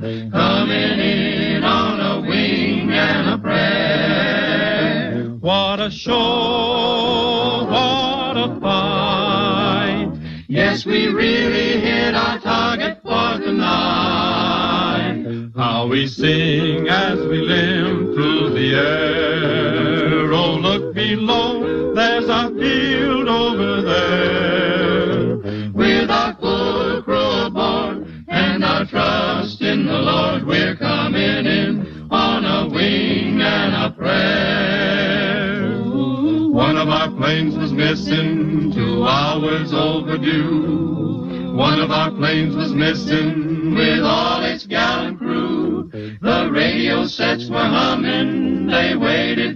Coming in on a wing and a prayer. What a show, what a fight. Yes, we really hit our target for tonight. How we sing as we limp through the air. Oh, look below, there's our field over there. Missing, two hours overdue. One of our planes was missing with all its gallant crew. The radio sets were humming, they waited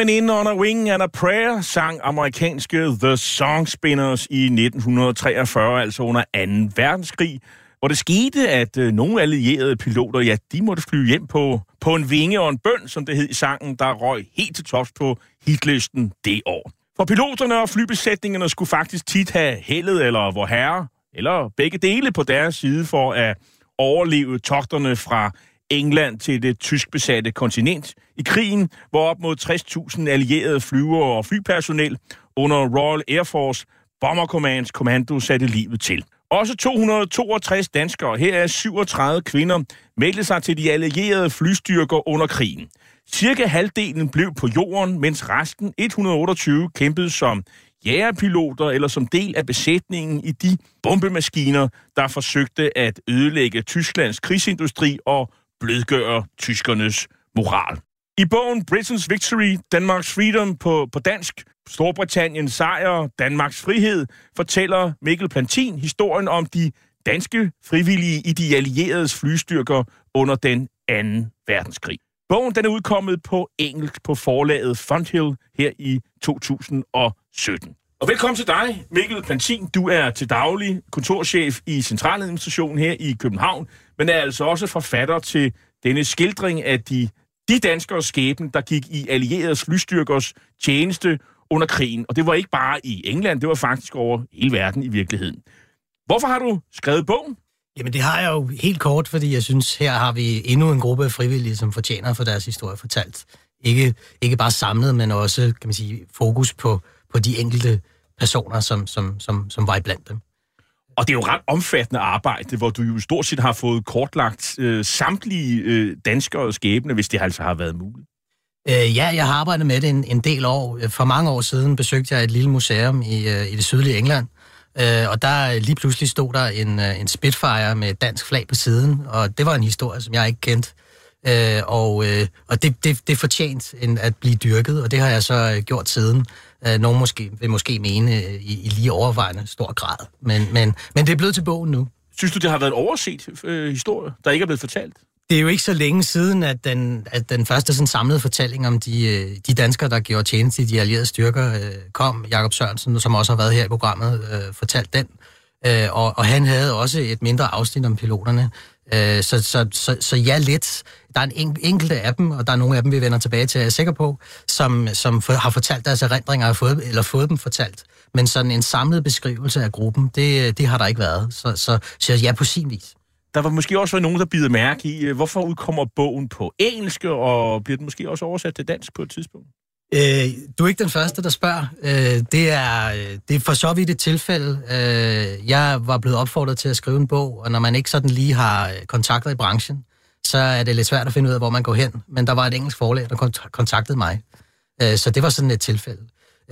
Coming in on a wing and a prayer sang amerikanske The Song Spinners i 1943, altså under 2. verdenskrig, hvor det skete, at øh, nogle allierede piloter, ja, de måtte flyve hjem på, på en vinge og en bøn, som det hed i sangen, der røg helt til tops på hitlisten det år. For piloterne og flybesætningerne skulle faktisk tit have heldet eller vor herre, eller begge dele på deres side for at overleve togterne fra England til det tyskbesatte kontinent i krigen, hvor op mod 60.000 allierede flyvere og flypersonel under Royal Air Force Bomber Commands kommando satte livet til. Også 262 danskere, her er 37 kvinder, meldte sig til de allierede flystyrker under krigen. Cirka halvdelen blev på jorden, mens resten 128 kæmpede som jægerpiloter eller som del af besætningen i de bombemaskiner, der forsøgte at ødelægge Tysklands krigsindustri og blødgøre tyskernes moral. I bogen Britain's Victory, Danmarks Freedom på, på dansk, Storbritanniens sejr, Danmarks frihed, fortæller Mikkel Plantin historien om de danske frivillige i de allieredes flystyrker under den anden verdenskrig. Bogen den er udkommet på engelsk på forlaget Fonthill her i 2017. Og velkommen til dig, Mikkel Plantin. Du er til daglig kontorchef i Centraladministrationen her i København, men er altså også forfatter til denne skildring af de, de danskere skæbne, der gik i allieredes flystyrkers tjeneste under krigen. Og det var ikke bare i England, det var faktisk over hele verden i virkeligheden. Hvorfor har du skrevet bogen? Jamen det har jeg jo helt kort, fordi jeg synes, her har vi endnu en gruppe af frivillige, som fortjener for deres historie fortalt. Ikke, ikke bare samlet, men også kan man sige, fokus på, på de enkelte personer, som, som, som, som var i blandt dem. Og det er jo ret omfattende arbejde, hvor du jo stort set har fået kortlagt øh, samtlige øh, danskere skæbne, hvis det altså har været muligt. Øh, ja, jeg har arbejdet med det en, en del år. For mange år siden besøgte jeg et lille museum i, øh, i det sydlige England, Øh, og der øh, lige pludselig stod der en, øh, en Spitfire med dansk flag på siden, og det var en historie, som jeg ikke kendte. Øh, og øh, og det, det, det fortjente fortjent en, at blive dyrket, og det har jeg så øh, gjort siden. Øh, nogen måske, vil måske mene i, i lige overvejende stor grad. Men, men, men det er blevet til bogen nu. Synes du, det har været en overset øh, historie, der ikke er blevet fortalt? Det er jo ikke så længe siden, at den, at den første sådan samlede fortælling om de, øh, de danskere, der gjorde tjeneste i de allierede styrker, øh, kom. Jakob Sørensen, som også har været her i programmet, øh, fortalt den. Øh, og, og han havde også et mindre afsnit om piloterne. Øh, så, så, så, så ja, lidt. Der er en enkelte af dem, og der er nogle af dem, vi vender tilbage til, jeg er sikker på, som, som for, har fortalt deres erindringer, har fået, eller fået dem fortalt. Men sådan en samlet beskrivelse af gruppen, det, det har der ikke været. Så, så, så ja, på sin vis. Der var måske også nogen, der bider mærke i, øh, hvorfor udkommer bogen på engelsk, og bliver den måske også oversat til dansk på et tidspunkt? Øh, du er ikke den første, der spørger. Øh, det, er, øh, det er for så vidt et tilfælde. Øh, jeg var blevet opfordret til at skrive en bog, og når man ikke sådan lige har øh, kontakter i branchen, så er det lidt svært at finde ud af, hvor man går hen. Men der var et engelsk forlag, der kontaktede mig. Øh, så det var sådan et tilfælde.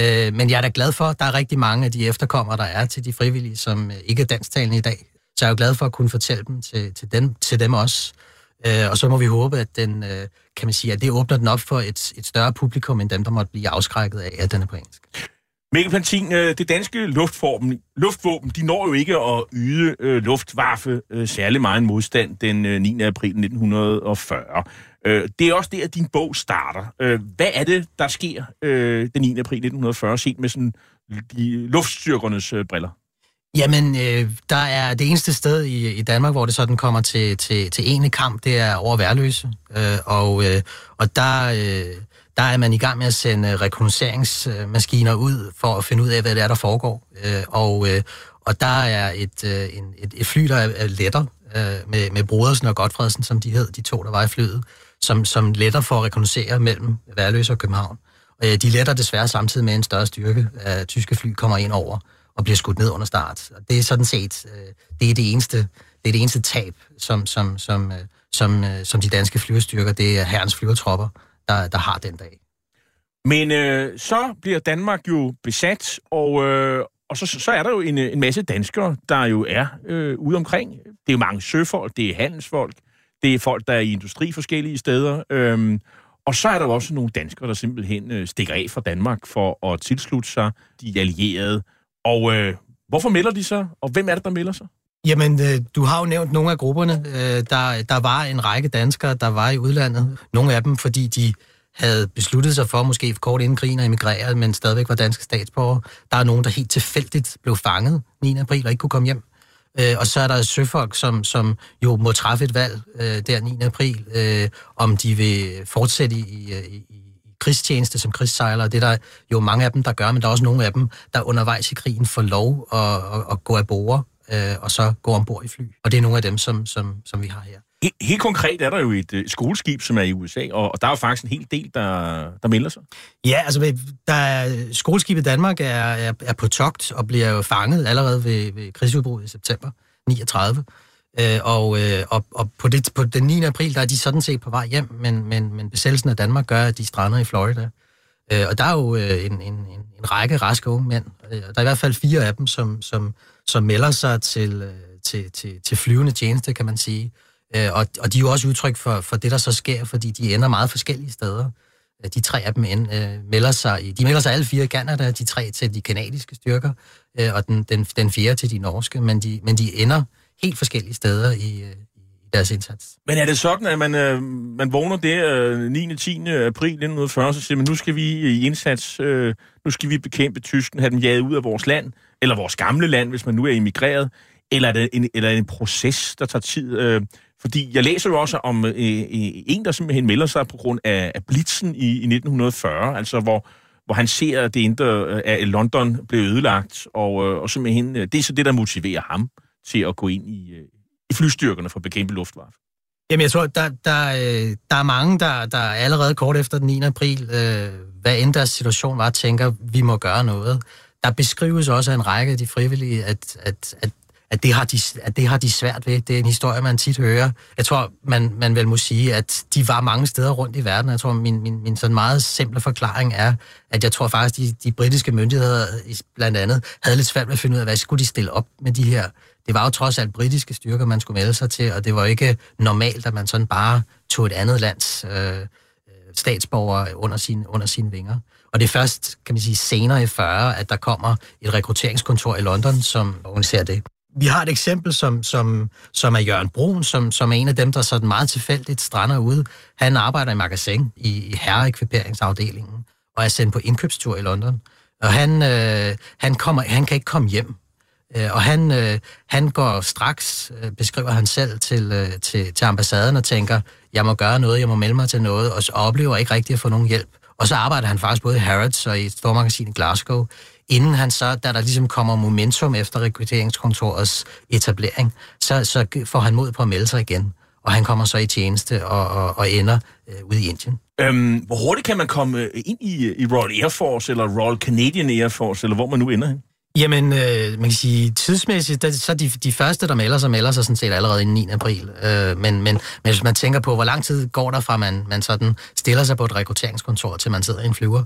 Øh, men jeg er da glad for, at der er rigtig mange af de efterkommere, der er til de frivillige, som øh, ikke er dansktalende i dag. Så jeg er jo glad for at kunne fortælle dem til, til, dem, til dem også. Øh, og så må vi håbe, at, den, øh, kan man sige, at det åbner den op for et, et større publikum, end dem, der måtte blive afskrækket af, at den er på engelsk. Mikkel Plantin, øh, det danske luftvåben, luftvåben, de når jo ikke at yde øh, luftwaffe øh, særlig meget modstand den øh, 9. april 1940. Øh, det er også der, at din bog starter. Øh, hvad er det, der sker øh, den 9. april 1940, set med sådan de luftstyrkernes øh, briller? Jamen, øh, der er det eneste sted i, i Danmark, hvor det sådan kommer til, til, til ene kamp, det er over Værløse. Øh, og, øh, og der, øh, der er man i gang med at sende rekognosceringsmaskiner ud for at finde ud af, hvad det er, der foregår. Øh, og, øh, og der er et, øh, et, et fly, der er letter øh, med, med Brodersen og Godfredsen, som de hed, de to, der var i flyet, som, som letter for at rekognosere mellem Værløse og København. Og øh, de letter desværre samtidig med en større styrke af tyske fly kommer ind over og bliver skudt ned under start. Og det er sådan set øh, det er det eneste det er det eneste tab, som, som, som, øh, som, øh, som de danske flyvestyrker, det er herrens flyvertropper, der, der har den dag. Men øh, så bliver Danmark jo besat, og, øh, og så, så er der jo en, øh, en masse danskere, der jo er øh, ude omkring. Det er jo mange søfolk, det er handelsfolk, det er folk, der er i industri forskellige steder. Øhm, og så er der jo også nogle danskere, der simpelthen øh, stikker af fra Danmark for at tilslutte sig de allierede. Og øh, hvorfor melder de sig, og hvem er det, der melder sig? Jamen, øh, du har jo nævnt nogle af grupperne. Øh, der, der var en række danskere, der var i udlandet. Nogle af dem, fordi de havde besluttet sig for, måske for kort inden krigen at emigrere, men stadigvæk var danske statsborgere. Der er nogen, der helt tilfældigt blev fanget 9. april og ikke kunne komme hjem. Øh, og så er der søfolk, som, som jo må træffe et valg øh, der 9. april, øh, om de vil fortsætte i, øh, i, i krigstjeneste som krigssejlere. Det er der jo mange af dem, der gør, men der er også nogle af dem, der undervejs i krigen får lov at, at, at gå af bord øh, og så gå ombord i fly. Og det er nogle af dem, som, som, som vi har her. Helt, helt konkret er der jo et uh, skoleskib, som er i USA, og, og der er jo faktisk en hel del, der, der melder sig. Ja, altså der er, skoleskibet Danmark er, er, er på togt og bliver jo fanget allerede ved, ved krigsudbruddet i september 39. Øh, og, øh, og, og på, det, på den 9. april, der er de sådan set på vej hjem, men, men, men besættelsen af Danmark gør, at de strander i Florida. Øh, og der er jo øh, en, en, en, en række raske unge mænd. Øh, der er i hvert fald fire af dem, som, som, som melder sig til, øh, til, til, til flyvende tjeneste, kan man sige. Øh, og, og de er jo også udtryk for, for det, der så sker, fordi de ender meget forskellige steder. Øh, de tre af dem end, øh, melder sig, i, de melder sig alle fire i Canada, de tre til de kanadiske styrker, øh, og den, den, den fjerde til de norske, men de, men de ender helt forskellige steder i, øh, i deres indsats. Men er det sådan, at man, øh, man vågner der øh, 9. 10. april 1940, så siger man, nu skal vi i indsats, øh, nu skal vi bekæmpe tysken, have dem jaget ud af vores land, eller vores gamle land, hvis man nu er emigreret, eller er det en, eller en proces, der tager tid? Øh, fordi jeg læser jo også om øh, øh en, der simpelthen melder sig på grund af, af blitzen i, i 1940, altså hvor, hvor han ser, at det indre øh, af London blev ødelagt, og, øh, og simpelthen, øh, det er så det, der motiverer ham til at gå ind i, øh, i flystyrkerne for at bekæmpe luftwaffe? Jamen, jeg tror, der, der, øh, der er mange, der, der allerede kort efter den 9. april, øh, hvad end deres situation var, tænker, vi må gøre noget. Der beskrives også af en række af de frivillige, at, at, at, at, det har de, at det har de svært ved. Det er en historie, man tit hører. Jeg tror, man, man vel må sige, at de var mange steder rundt i verden. Jeg tror, min, min, min sådan meget simple forklaring er, at jeg tror faktisk, de, de britiske myndigheder blandt andet havde lidt svært ved at finde ud af, hvad skulle de stille op med de her det var jo trods alt britiske styrker, man skulle melde sig til, og det var ikke normalt, at man sådan bare tog et andet lands øh, øh, statsborger under sin, under sine vinger. Og det er først, kan man sige, senere i 40, at der kommer et rekrutteringskontor i London, som organiserer det. Vi har et eksempel, som, som, som er Jørgen Brun, som, som er en af dem, der sådan meget tilfældigt strander ude. Han arbejder i magasin i, i herreekviperingsafdelingen og er sendt på indkøbstur i London. Og han, øh, han, kommer, han kan ikke komme hjem Øh, og han, øh, han går straks, øh, beskriver han selv, til, til, til ambassaden og tænker, jeg må gøre noget, jeg må melde mig til noget, og så oplever ikke rigtig at få nogen hjælp. Og så arbejder han faktisk både i Harrods og i et stormagasin i Glasgow, inden han så, da der ligesom kommer momentum efter rekrutteringskontorets etablering, så, så får han mod på at melde sig igen. Og han kommer så i tjeneste og, og, og ender øh, ude i Indien. Øhm, hvor hurtigt kan man komme ind i, i Royal Air Force, eller Royal Canadian Air Force, eller hvor man nu ender hen? Jamen, øh, man kan sige, tidsmæssigt, der, så de, de første, der melder sig, melder sig sådan set allerede i 9. april. Øh, men, men, men hvis man tænker på, hvor lang tid går der fra, man, man sådan stiller sig på et rekrutteringskontor, til man sidder i en flyver,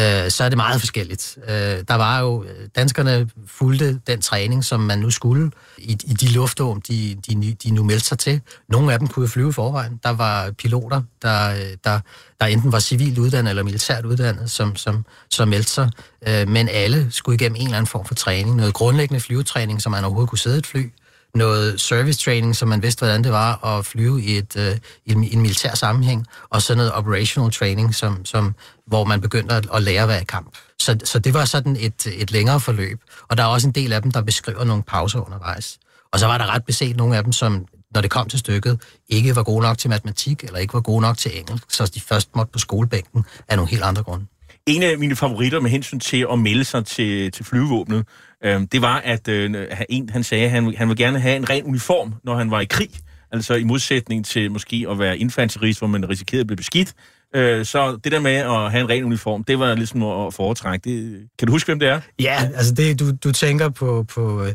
øh, så er det meget forskelligt. Øh, der var jo, øh, danskerne fulgte den træning, som man nu skulle i, i de luftrum, de, de, de nu meldte sig til. Nogle af dem kunne flyve i forvejen. Der var piloter, der, øh, der, der enten var civilt uddannet eller militært uddannet, som, som, som meldte sig. Øh, men alle skulle igennem en eller anden form for træning. Noget grundlæggende flyvetræning, så man overhovedet kunne sidde i et fly noget service training, som man vidste, hvordan det var at flyve i, et, uh, i en militær sammenhæng, og så noget operational training, som, som, hvor man begyndte at, at lære at være i kamp. Så, så det var sådan et, et længere forløb, og der er også en del af dem, der beskriver nogle pauser undervejs. Og så var der ret beset nogle af dem, som når det kom til stykket, ikke var gode nok til matematik, eller ikke var gode nok til engelsk, så de først måtte på skolebænken af nogle helt andre grunde. En af mine favoritter med hensyn til at melde sig til, til flyvevåbnet, øh, det var, at øh, en, han sagde, at han, han ville gerne have en ren uniform, når han var i krig. Altså i modsætning til måske at være infanterist, hvor man risikerede at blive beskidt. Øh, så det der med at have en ren uniform, det var ligesom at foretrække. Det, kan du huske, hvem det er? Ja, altså det, du, du tænker på, på, øh,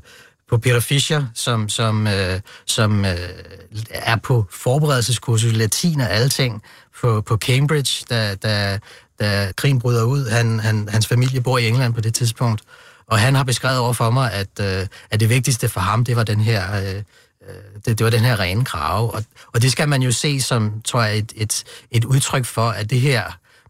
på Peter Fischer, som, som, øh, som øh, er på forberedelseskursus latin og alting ting på, på Cambridge, da, da, da krigen bryder ud. Han, han, hans familie bor i England på det tidspunkt, og han har beskrevet over for mig, at, øh, at det vigtigste for ham, det var den her... Øh, øh det, det var den her rene krave, og, og det skal man jo se som, tror jeg, et, et, et udtryk for, at det her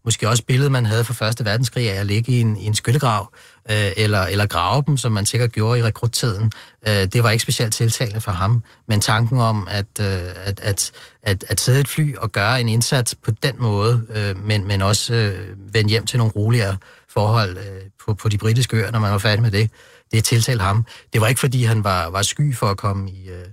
måske også billede, man havde fra Første Verdenskrig af at ligge i en, i en skyttegrav, øh, eller, eller grave dem, som man sikkert gjorde i rekruttiden. Øh, det var ikke specielt tiltalende for ham, men tanken om at, øh, at, at, at, at sidde et fly og gøre en indsats på den måde, øh, men, men også øh, vende hjem til nogle roligere forhold øh, på, på de britiske øer, når man var færdig med det, det tiltalte ham. Det var ikke, fordi han var, var sky for at komme i... Øh,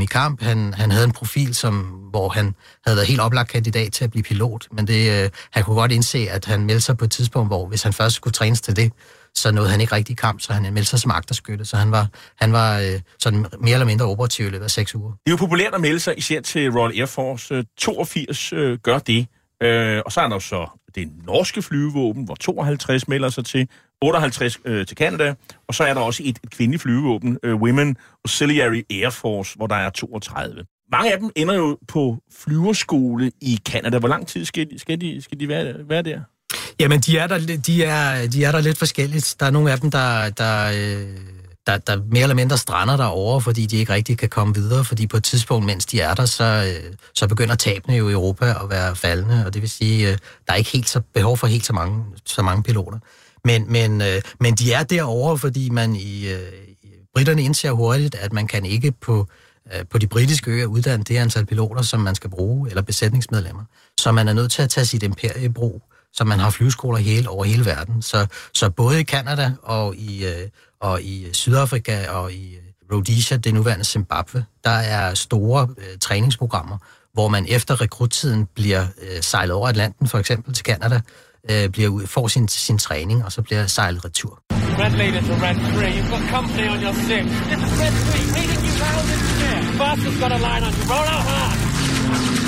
i kamp. Han, han havde en profil, som, hvor han havde været helt oplagt kandidat til at blive pilot, men det, øh, han kunne godt indse, at han meldte sig på et tidspunkt, hvor hvis han først skulle trænes til det, så nåede han ikke rigtig i kamp, så han meldte sig som agterskytte, så han var, han var øh, sådan mere eller mindre operativ i løbet af seks uger. Det er jo populært at melde sig, især til Royal Air Force. Øh, 82 øh, gør det. Øh, og så er der så det norske flyvevåben, hvor 52 melder sig til, 58 øh, til Canada, og så er der også et, et kvindeligt flyvevåben, øh, Women Auxiliary Air Force, hvor der er 32. Mange af dem ender jo på flyverskole i Canada. Hvor lang tid skal de, skal de, skal de være, være der? Jamen, de er, der, de, er, de er der lidt forskelligt. Der er nogle af dem, der, der, øh, der, der mere eller mindre strander derovre, fordi de ikke rigtig kan komme videre, fordi på et tidspunkt, mens de er der, så, øh, så begynder tabene jo i Europa at være faldende, og det vil sige, øh, der er ikke helt så behov for helt så mange, så mange piloter. Men, men, øh, men de er derovre, fordi man i, øh, britterne indser hurtigt, at man kan ikke på, på de britiske øer uddanne det antal piloter, som man skal bruge, eller besætningsmedlemmer. Så man er nødt til at tage sit imperie i brug, så man har flyveskoler hele, over hele verden. Så, så både i Kanada og i, øh, og i øh, Sydafrika og i øh, Rhodesia, det nuværende Zimbabwe, der er store øh, træningsprogrammer, hvor man efter rekruttiden bliver øh, sejlet over Atlanten, for eksempel til Kanada, øh, bliver ud, får sin, sin træning, og så bliver sejlet retur. Red leader to red three. You've got company on your six. This is red three. leading you round in the air. Fast has got a line on you. Roll out hard.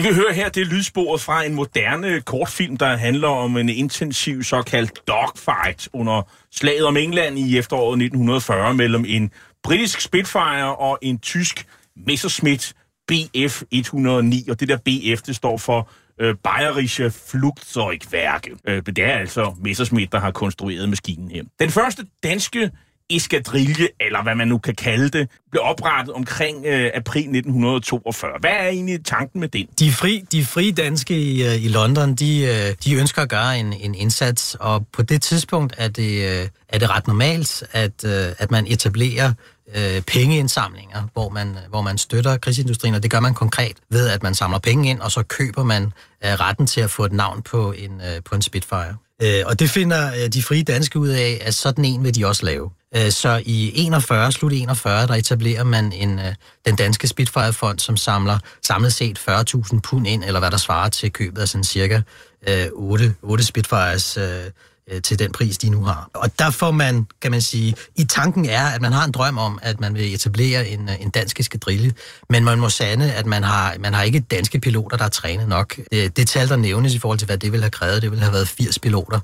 Det vi hører her, det er lydsporet fra en moderne kortfilm, der handler om en intensiv såkaldt dogfight under slaget om England i efteråret 1940 mellem en britisk Spitfire og en tysk Messerschmitt BF 109. Og det der BF, det står for øh, Bayerische Flugzeugwerke. Øh, det er altså Messerschmitt, der har konstrueret maskinen her. Den første danske eskadrille, eller hvad man nu kan kalde det, blev oprettet omkring øh, april 1942. Hvad er egentlig tanken med den? De fri, de fri danske i, øh, i London, de, øh, de ønsker at gøre en, en indsats, og på det tidspunkt er det, øh, er det ret normalt, at, at man etablerer øh, pengeindsamlinger, hvor man, hvor man støtter krigsindustrien, og det gør man konkret ved, at man samler penge ind, og så køber man øh, retten til at få et navn på en, øh, på en Spitfire. Øh, og det finder øh, de frie danske ud af, at sådan en vil de også lave. Øh, så i 41, slut 41, der etablerer man en, øh, den danske Spitfire-fond, som samler samlet set 40.000 pund ind, eller hvad der svarer til købet af sådan cirka øh, 8, 8 Spitfires øh, Øh, til den pris, de nu har. Og der får man, kan man sige, i tanken er, at man har en drøm om, at man vil etablere en, øh, en dansk eskadrille, men man må sande, at man har, man har ikke danske piloter, der er trænet nok. Det, det tal, der nævnes i forhold til, hvad det ville have krævet, det ville have været 80 piloter,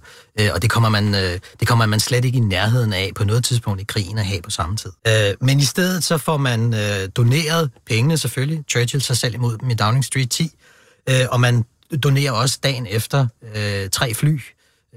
og det kommer, man, det kommer man slet ikke i nærheden af på noget tidspunkt i krigen at have på samme tid. Men i stedet så får man doneret pengene selvfølgelig. Churchill sig selv imod dem i Downing Street 10, og man donerer også dagen efter øh, tre fly,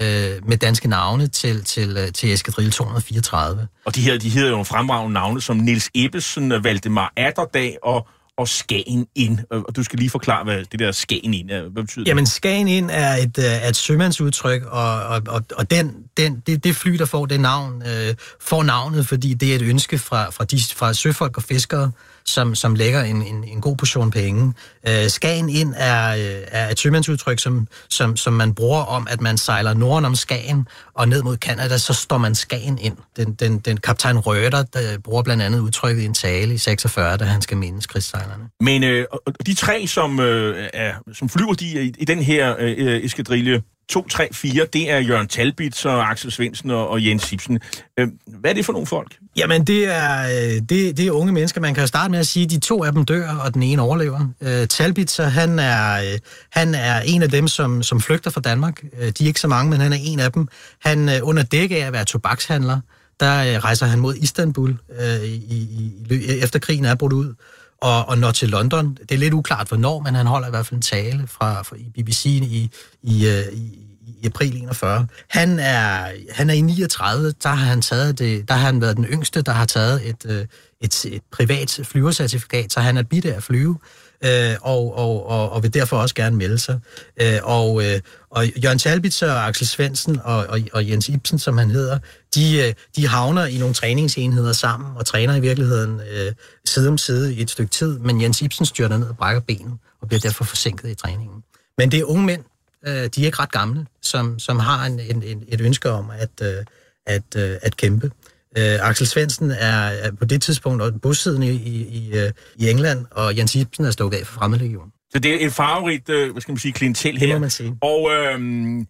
øh, med danske navne til, til, øh, til Eskadrille 234. Og de her, de hedder jo fremragende navne som Nils Ebbesen, Valdemar Atterdag og og Skagen ind. Og du skal lige forklare, hvad det der Skagen ind er. Hvad betyder Jamen, Skagen ind er et, øh, er et sømandsudtryk, og, og, og, og den, den, det, det fly, der får det navn, øh, får navnet, fordi det er et ønske fra, fra, de, fra søfolk og fiskere, som, som lægger en, en, en god portion penge. Øh, Skagen ind er, øh, er et sømandsudtryk, som, som, som man bruger om, at man sejler norden om Skagen og ned mod Kanada, så står man Skagen ind. Den, den, den kaptajn Røder, der øh, bruger blandt andet udtrykket i en tale i 46, da han skal mindes krigssejlerne. Men øh, de tre, som, øh, er, som flyver de, i, i den her øh, øh eskadrille, 2, 3, 4, det er Jørgen Talbits og Axel Svendsen og, og Jens Sipsen. Øh, hvad er det for nogle folk? Jamen, det er, øh, det, det er unge mennesker. Man kan jo starte med at sige, at de to af dem dør, og den ene overlever. Øh, Talbit, så han er, øh, han er en af dem, som, som flygter fra Danmark. Uh, de er ikke så mange, men han er en af dem. Han under dække af at være tobakshandler, der rejser han mod Istanbul, øh, i, i, efter krigen er brudt ud og, og når til London. Det er lidt uklart, hvornår, men han holder i hvert fald en tale fra, fra i BBC i, i, i, i april 41. Han er, han er i 39, der har han taget det, der har han været den yngste, der har taget et, øh, et, et privat flyvercertifikat, så han er bidt af flyve, øh, og, og, og, og vil derfor også gerne melde sig. Øh, og, øh, og Jørgen Talbitz og Axel Svensen og, og, og Jens Ibsen, som han hedder, de, øh, de havner i nogle træningsenheder sammen og træner i virkeligheden øh, side om side i et stykke tid, men Jens Ibsen styrter ned og brækker benet og bliver derfor forsinket i træningen. Men det er unge mænd, øh, de er ikke ret gamle, som, som har en, en, en, et ønske om at, øh, at, øh, at kæmpe. Øh, Axel Svensen er, er på det tidspunkt bosiddende i, i, i, øh, i England, og Jens Ibsen er stukket af for fremmedlegion. Så det er en favorit, øh, hvad skal man sige, klientel her. Det må man sige. Og øh,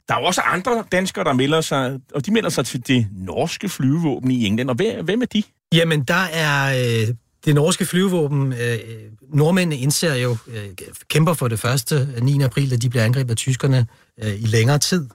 der er jo også andre danskere, der melder sig, og de melder sig til det norske flyvevåben i England. Og hvem er de? Jamen, der er øh, det norske flyvevåben. Øh, nordmændene indser jo, øh, kæmper for det første 9. april, da de bliver angrebet af tyskerne øh, i længere tid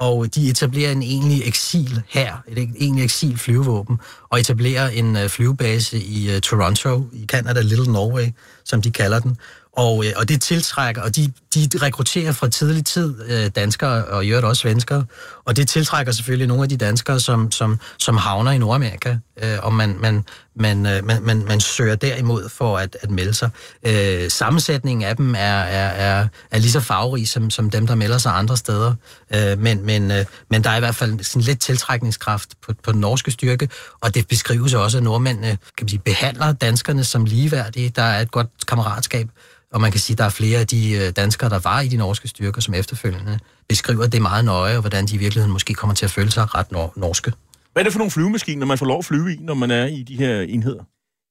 og de etablerer en egentlig eksil her, et egentlig eksil flyvevåben, og etablerer en øh, flyvebase i øh, Toronto, i Canada, Little Norway, som de kalder den. Og, øh, og det tiltrækker, og de, de rekrutterer fra tidlig tid øh, danskere, og i øvrigt også svenskere, og det tiltrækker selvfølgelig nogle af de danskere, som, som, som havner i Nordamerika, øh, og man, man, man, øh, man, man, man søger derimod for at, at melde sig. Øh, sammensætningen af dem er, er, er, er lige så farverig som, som dem, der melder sig andre steder, øh, men, men, øh, men der er i hvert fald sådan lidt tiltrækningskraft på, på den norske styrke, og det beskrives også, at nordmændene kan man sige, behandler danskerne som ligeværdige. Der er et godt kammeratskab, og man kan sige, at der er flere af de øh, danskere, der var i de norske styrker, som efterfølgende beskriver det meget nøje, og hvordan de i virkeligheden måske kommer til at føle sig ret nor- norske. Hvad er det for nogle flyvemaskiner, man får lov at flyve i, når man er i de her enheder?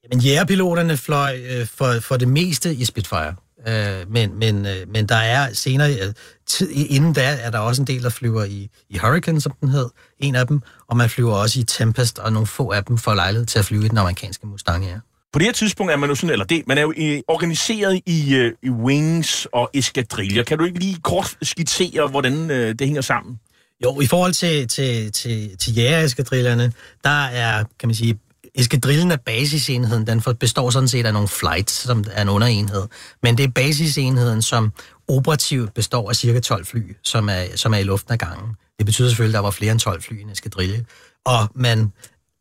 Jamen, jægerpiloterne fløj øh, for, for det meste i Spitfire. Øh, men, men, øh, men der er senere, øh, tid, inden da, er der også en del, der flyver i, i Hurricane, som den hed, en af dem, og man flyver også i Tempest, og nogle få af dem får lejlighed til at flyve i den amerikanske Mustang, ja. På det her tidspunkt er man jo sådan, eller det, man er jo øh, organiseret i, øh, i wings og eskadriller. Kan du ikke lige kort skitsere, hvordan øh, det hænger sammen? Jo, i forhold til, til, til, til jægereskadrillerne, der er, kan man sige, eskadrillen er basisenheden, den består sådan set af nogle flights, som er en underenhed. Men det er basisenheden, som operativt består af cirka 12 fly, som er, som er i luften af gangen. Det betyder selvfølgelig, at der var flere end 12 fly i en eskadrille. Og man,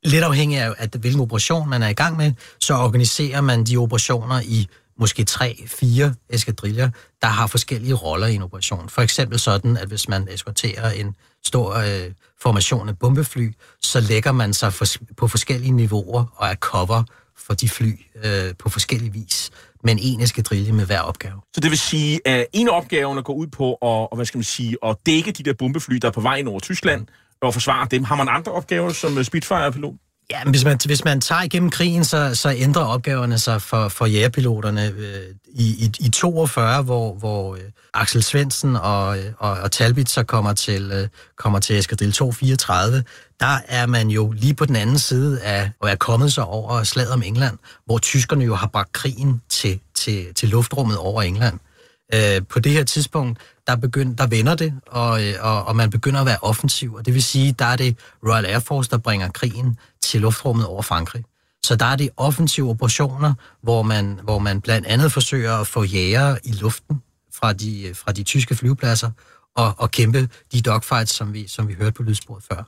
lidt afhængig af, at, hvilken operation man er i gang med, så organiserer man de operationer i måske tre, fire eskadriller, der har forskellige roller i en operation. For eksempel sådan, at hvis man eskorterer en stor øh, formation af bombefly, så lægger man sig for, på forskellige niveauer og er cover for de fly øh, på forskellige vis, men en eskadrille med hver opgave. Så det vil sige, at en af opgaverne går ud på at, og, hvad skal man sige, at dække de der bombefly, der er på vej ind over Tyskland, og forsvare dem. Har man andre opgaver som øh, Spitfire-pilot? Ja, men hvis man, hvis man tager igennem krigen, så, så ændrer opgaverne sig for, for jægerpiloterne. Øh, i, i, I 42, hvor, hvor øh, Axel Svensen og, øh, og, og Talbit så kommer til, øh, kommer til Eskadrille 234, der er man jo lige på den anden side af, og er kommet så over slaget om England, hvor tyskerne jo har bragt krigen til, til, til luftrummet over England. Øh, på det her tidspunkt, der, begynd, der vender det, og, øh, og, og man begynder at være offensiv, og det vil sige, der er det Royal Air Force, der bringer krigen til luftrummet over Frankrig. Så der er det offensive operationer, hvor man, hvor man blandt andet forsøger at få jæger i luften fra de, øh, fra de tyske flyvepladser og, og kæmpe de dogfights, som vi, som vi hørte på lydsporet før.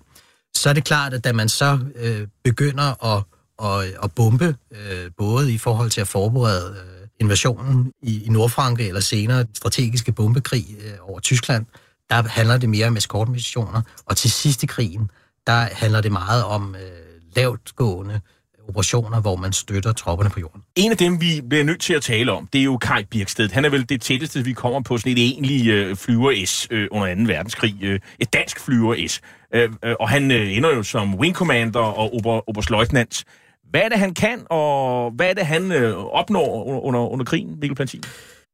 Så er det klart, at da man så øh, begynder at, at, at bombe, øh, både i forhold til at forberede øh, invasionen i, i Nordfrankrig eller senere den strategiske bombekrig øh, over Tyskland, der handler det mere om eskortmissioner, og til sidst i krigen, der handler det meget om øh, lavtgående operationer, hvor man støtter tropperne på jorden. En af dem, vi bliver nødt til at tale om, det er jo Kai Birksted. Han er vel det tætteste, vi kommer på sådan et egentligt øh, flyver-S øh, under 2. verdenskrig. Øh, et dansk flyver-S. Øh, øh, og han øh, ender jo som wing commander og ober, oberstløjtnant. Hvad er det, han kan, og hvad er det, han øh, opnår under, under, under krigen, Mikkel Plantin?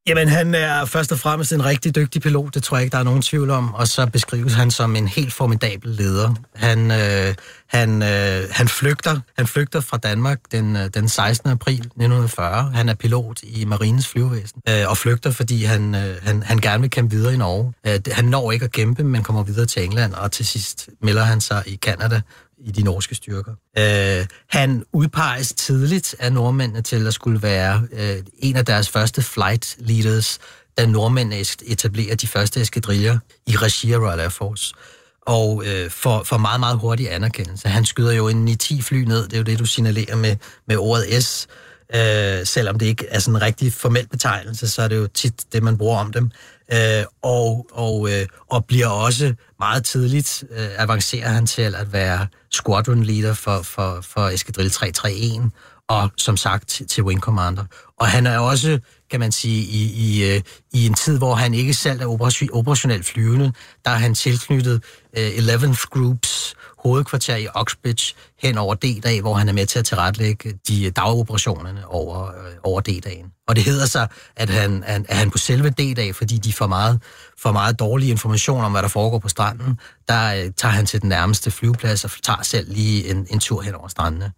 Jamen, han er først og fremmest en rigtig dygtig pilot, det tror jeg ikke, der er nogen tvivl om, og så beskrives han som en helt formidabel leder. Han, øh, han, øh, han, flygter, han flygter fra Danmark den, øh, den 16. april 1940. Han er pilot i Marines flyvevæsen, øh, og flygter, fordi han, øh, han, han gerne vil kæmpe videre i Norge. Øh, han når ikke at kæmpe, men kommer videre til England, og til sidst melder han sig i Kanada i de norske styrker. Øh, han udpeges tidligt af nordmændene til at skulle være øh, en af deres første flight leaders, da nordmændene etablerer de første eskadriller i regi af Royal Air Force. Og øh, for, for meget, meget hurtig anerkendelse. Han skyder jo en 9-10 fly ned, det er jo det, du signalerer med, med ordet S. Øh, selvom det ikke er sådan en rigtig formel betegnelse, så er det jo tit det, man bruger om dem øh, og, og, øh, og bliver også meget tidligt øh, avancerer han til at være squadron leader for, for, for Eskadrille 331, og som sagt til Wing Commander. Og han er også, kan man sige, i, i, øh, i en tid, hvor han ikke selv er operationelt flyvende, der er han tilknyttet øh, 11th Groups hovedkvarter i Oxbridge hen over D-dag, hvor han er med til at tilrettelægge de dagoperationerne over, øh, over D-dagen. Og det hedder sig, at han, at han på selve D-dag, fordi de får meget, får meget dårlig information om, hvad der foregår på stranden, der øh, tager han til den nærmeste flyveplads og tager selv lige en, en tur hen over strandene.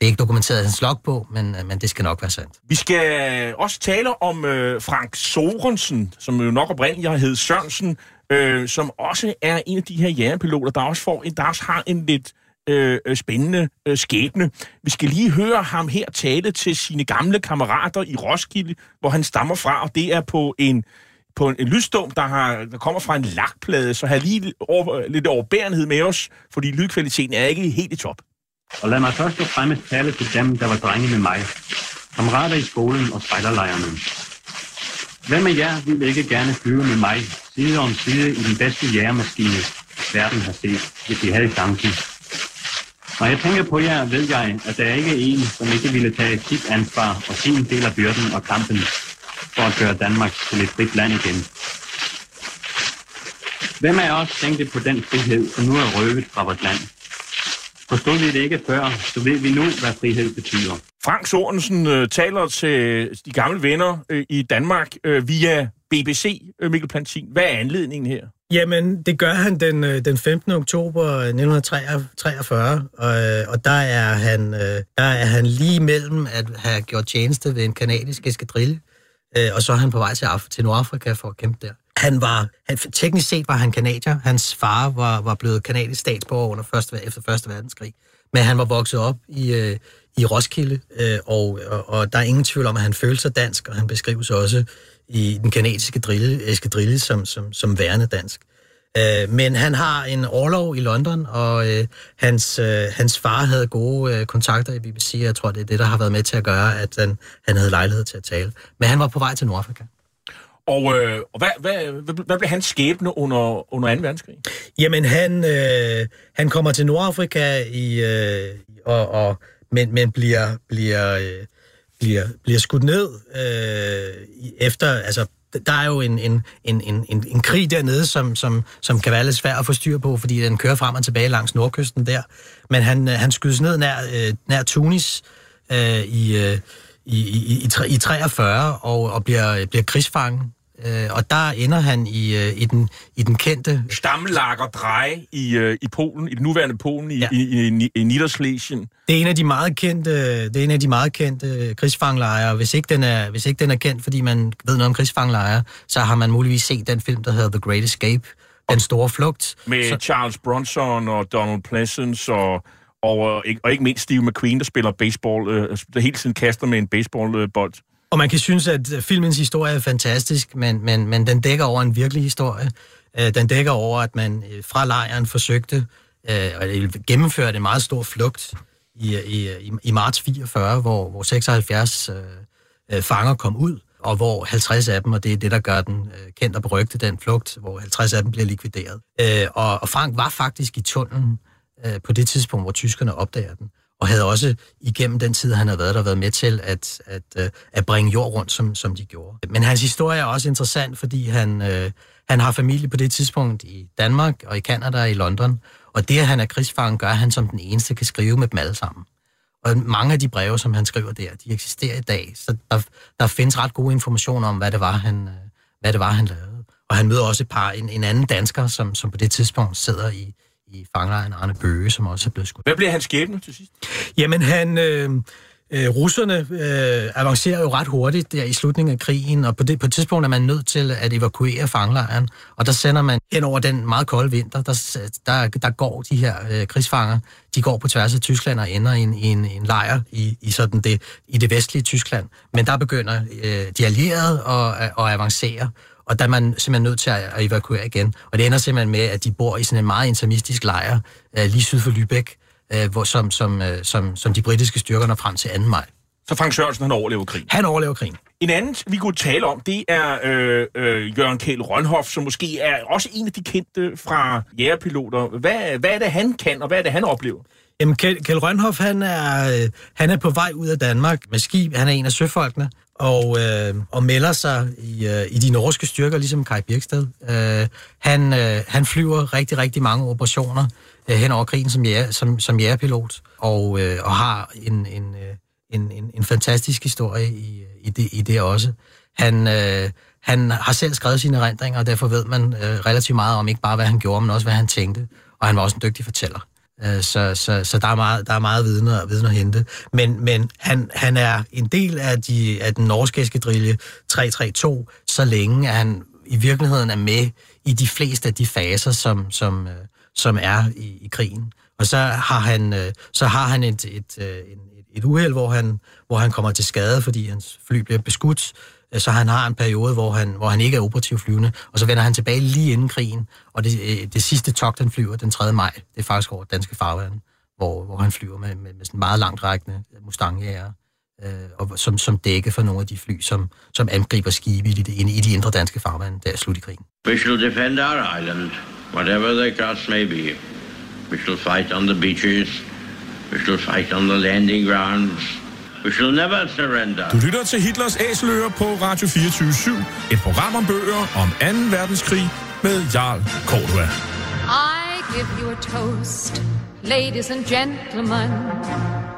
Det er ikke dokumenteret hans på, men, øh, men det skal nok være sandt. Vi skal også tale om øh, Frank Sorensen, som jo nok oprindeligt har heddet Sørensen, øh, som også er en af de her jægerpiloter, der også, får, der også har en lidt øh, øh, spændende øh, skæbne. Vi skal lige høre ham her tale til sine gamle kammerater i Roskilde, hvor han stammer fra, og det er på en på en, en lydstum, der, har, der kommer fra en lakplade, så har lige over, lidt overbærenhed med os, fordi lydkvaliteten er ikke helt i top. Og lad mig først og fremmest tale til dem, der var drenge med mig. Kammerater i skolen og spejderlejrene. Hvem af jer vil ikke gerne flyve med mig side om side i den bedste jægermaskine, verden har set, hvis I havde chancen? Når jeg tænker på jer, ved jeg, at der ikke er en, som ikke ville tage sit ansvar og sin del af byrden og kampen for at gøre Danmark til et frit land igen. Hvem af os tænkte på den frihed, som nu er røvet fra vores land? Forstod vi det ikke før, så ved vi nu, hvad frihed betyder. Frank Sorensen øh, taler til de gamle venner øh, i Danmark øh, via BBC, øh, Mikkel Plantin. Hvad er anledningen her? Jamen, det gør han den, øh, den 15. oktober øh, 1943, og, øh, og der, er han, øh, der er han lige mellem at have gjort tjeneste ved en kanadisk eskadrille, øh, og så er han på vej til, Af- til Nordafrika for at kæmpe der. Han var, han, teknisk set var han kanadier. Hans far var, var blevet kanadisk statsborger under første, efter Første Verdenskrig. Men han var vokset op i, øh, i Roskilde, øh, og, og, og der er ingen tvivl om, at han følte sig dansk, og han beskrives også i den kanadiske drille, eskadrille som, som, som værende dansk. Øh, men han har en overlov i London, og øh, hans, øh, hans far havde gode øh, kontakter i BBC, og jeg tror, det er det, der har været med til at gøre, at han, han havde lejlighed til at tale. Men han var på vej til Nordafrika. Og, øh, og hvad, hvad, hvad, hvad blev hans skæbne under, under 2. verdenskrig? Jamen, han, øh, han kommer til Nordafrika, i, øh, og, og, men, men bliver, bliver, øh, bliver, bliver skudt ned øh, efter... Altså, der er jo en, en, en, en, en krig dernede, som, som, som kan være lidt svær at få styr på, fordi den kører frem og tilbage langs nordkysten der. Men han, øh, han skydes ned nær, øh, nær Tunis øh, i, øh, i, i, i, i 43 og, og bliver, øh, bliver krigsfanget. Øh, og der ender han i, øh, i, den, i den kendte... Stammelager Dreje i, øh, i Polen, i det nuværende Polen, i, ja. i, i, i Niederslesien. Det er en af de meget kendte, det er en af de meget kendte krigsfanglejre. Hvis ikke, den er, hvis ikke den er kendt, fordi man ved noget om krigsfanglejre, så har man muligvis set den film, der hedder The Great Escape, Den Store Flugt. Med så... Charles Bronson og Donald Pleasence og og, og ikke mindst Steve McQueen, der spiller baseball, øh, der hele tiden kaster med en baseballbold. Og man kan synes, at øh, filmens historie er fantastisk, men, men, men den dækker over en virkelig historie. Øh, den dækker over, at man øh, fra lejren forsøgte øh, at gennemføre en meget stor flugt i, i, i marts 44, hvor, hvor 76 øh, fanger kom ud, og hvor 50 af dem, og det er det, der gør den øh, kendt og berygte, den flugt, hvor 50 af dem bliver likvideret. Øh, og, og Frank var faktisk i tunnelen øh, på det tidspunkt, hvor tyskerne opdager den og havde også igennem den tid, han havde været der, været med til at, at, øh, at bringe jord rundt, som, som de gjorde. Men hans historie er også interessant, fordi han, øh, han har familie på det tidspunkt i Danmark og i Kanada og i London, og det, at han er krigsfangen, gør, at han som den eneste kan skrive med dem alle sammen. Og mange af de breve, som han skriver der, de eksisterer i dag, så der, der findes ret gode informationer om, hvad det var, han, øh, hvad det var, han lavede. Og han møder også et par, en, en anden dansker, som, som på det tidspunkt sidder i, i fangelejren Arne Bøge, som også er blevet skudt. Hvad bliver hans skæbne til sidst? Jamen, han... Øh, Øh, russerne øh, avancerer jo ret hurtigt der i slutningen af krigen, og på det på et tidspunkt er man nødt til at evakuere fangelejren, og der sender man hen over den meget kolde vinter, der, der, der går de her øh, krigsfanger, de går på tværs af Tyskland og ender i en, i en, en lejr i, i, sådan det, i det vestlige Tyskland. Men der begynder øh, de allierede at, at, at avancere, og der er man simpelthen nødt til at evakuere igen. Og det ender simpelthen med, at de bor i sådan en meget intimistisk lejr øh, lige syd for Lübeck, øh, hvor, som, som, øh, som, som de britiske styrker når frem til 2. maj. Så Frank Sørensen, han overlever krigen? Han overlever krigen. En anden, vi kunne tale om, det er øh, øh, Jørgen Kjell Rønhoff, som måske er også en af de kendte fra jægerpiloter. Hvad, hvad er det, han kan, og hvad er det, han oplever? Jamen, Kjell, Kjell Rønhoff, han er, øh, han er på vej ud af Danmark med skib. Han er en af søfolkene og, øh, og melder sig i, øh, i de norske styrker, ligesom Kai Birksted. Øh, han, øh, han flyver rigtig, rigtig mange operationer øh, hen over krigen som, jæger, som, som jægerpilot, og, øh, og har en, en, øh, en, en, en fantastisk historie i, i, det, i det også. Han, øh, han har selv skrevet sine erindringer, og derfor ved man øh, relativt meget om ikke bare, hvad han gjorde, men også, hvad han tænkte. Og han var også en dygtig fortæller. Øh, så, så, så der er meget, der er meget viden, at, viden at hente. Men, men han, han er en del af, de, af den norske eskadrille 332, så længe at han i virkeligheden er med i de fleste af de faser, som, som, øh, som er i, i krigen. Og så har han, øh, så har han et, et, øh, et, et uheld, hvor han, hvor han kommer til skade, fordi hans fly bliver beskudt, Øh, så han har en periode, hvor han, hvor han ikke er operativ flyvende, og så vender han tilbage lige inden krigen, og det, øh, det sidste togt, han flyver den 3. maj, det er faktisk over danske farvand, hvor, hvor han flyver med, med, med sådan meget langt rækkende Mustang-jæger, øh, og som, som dække for nogle af de fly, som, som angriber skibe i de, i de indre danske farvande, der er slut i krigen. We shall defend our island, whatever the cost may be. We shall fight on the beaches, we shall fight on the landing grounds, We shall never surrender. Du lytter til Hitlers Æseløer på Radio 24 Et program om bøger om 2. verdenskrig med Jarl Cordua. I give you a toast, ladies and gentlemen.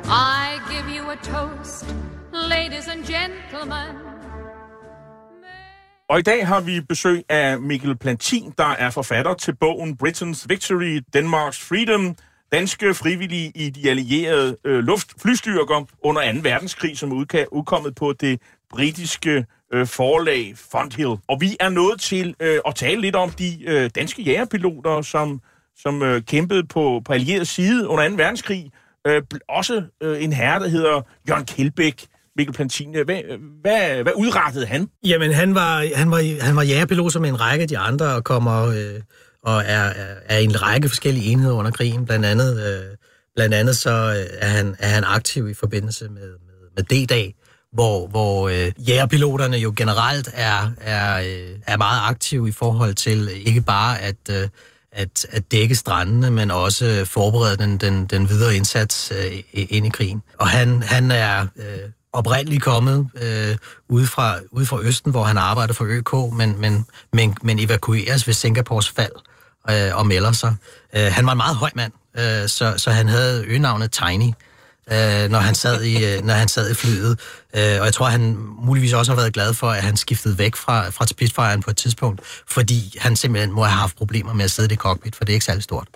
I give you a toast, ladies and gentlemen. Og i dag har vi besøg af Mikkel Plantin, der er forfatter til bogen Britain's Victory, Denmark's Freedom, danske frivillige i de allierede øh, luftflystyrker under 2. verdenskrig, som er udka- udkommet på det britiske øh, forlag Fonthill. Og vi er nået til øh, at tale lidt om de øh, danske jægerpiloter, som, som øh, kæmpede på, på allieret side under 2. verdenskrig. Øh, også øh, en herre, der hedder Jørgen Kjeldbæk. Mikkel Plantine. hvad, hvad, hvad udrettede han? Jamen, han var, han var, han var jægerpilot som en række af de andre, og kommer øh, og er, er, er i en række forskellige enheder under krigen. Blandt andet, øh, blandt andet så øh, er, han, er han aktiv i forbindelse med, med, med D-dag, hvor, hvor øh, jægerpiloterne jo generelt er, er, øh, er meget aktive i forhold til øh, ikke bare at, øh, at, at dække strandene, men også øh, forberede den, den, den videre indsats øh, ind i krigen. Og han, han er øh, oprindeligt kommet øh, ude, fra, ude fra Østen, hvor han arbejder for ØK, men, men, men, men evakueres ved Singapores fald øh, og melder sig. Øh, han var en meget høj mand, øh, så, så han havde øgenavnet Tiny, øh, når, han sad i, øh, når han sad i flyet. Øh, og jeg tror, han muligvis også har været glad for, at han skiftede væk fra, fra Spitfire'en på et tidspunkt, fordi han simpelthen må have haft problemer med at sidde i det cockpit, for det er ikke særlig stort.